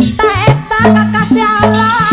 Eta eta sakasea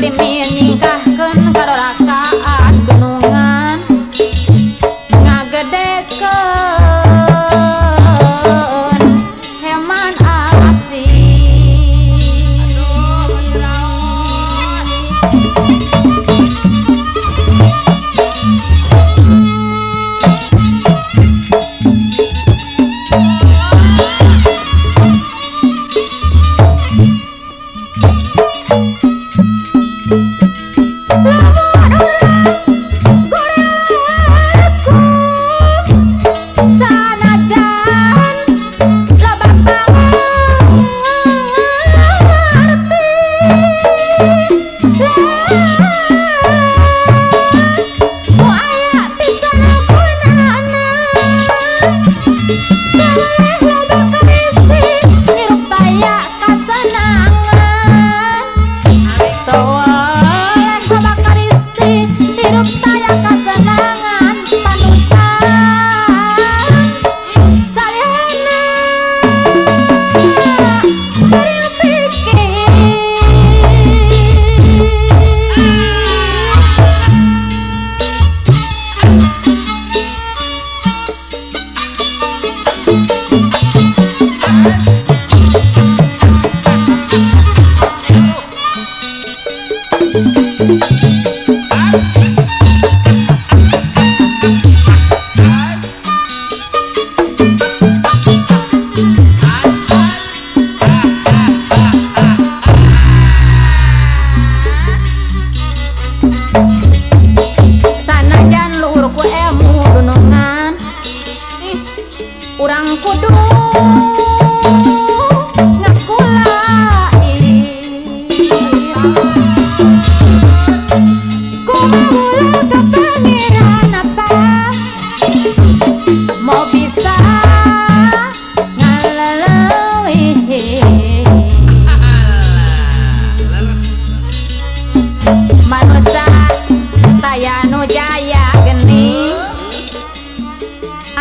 compliment.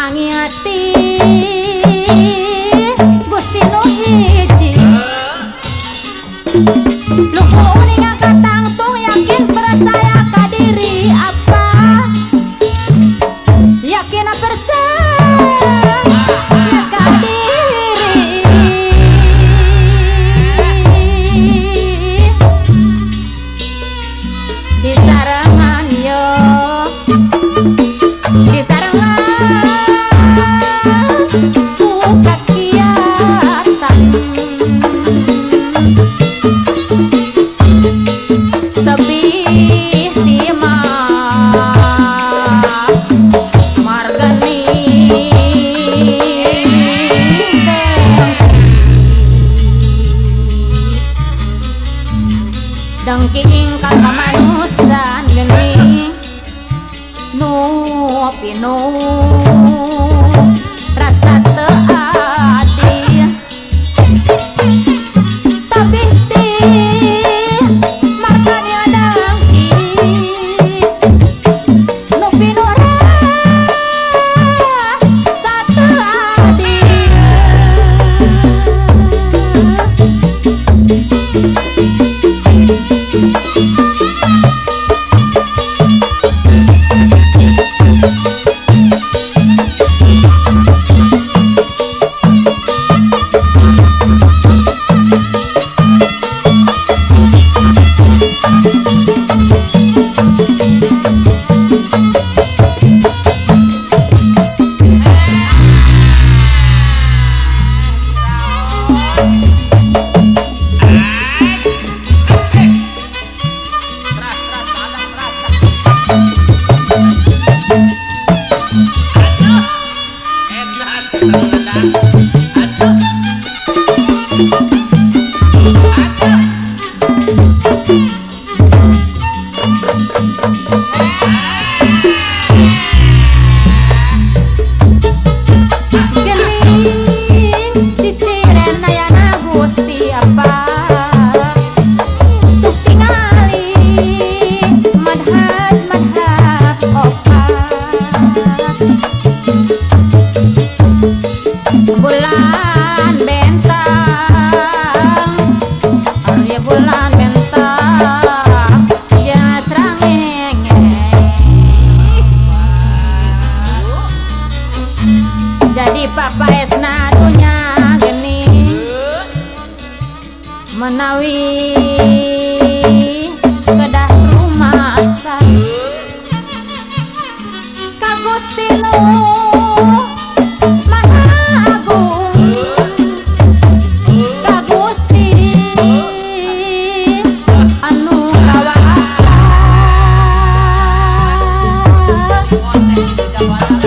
Di sarangan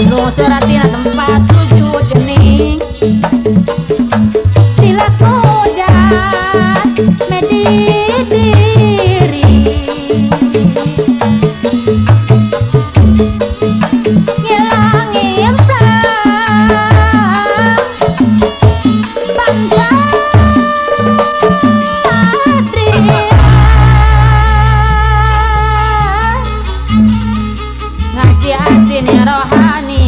No será tía يا روحاني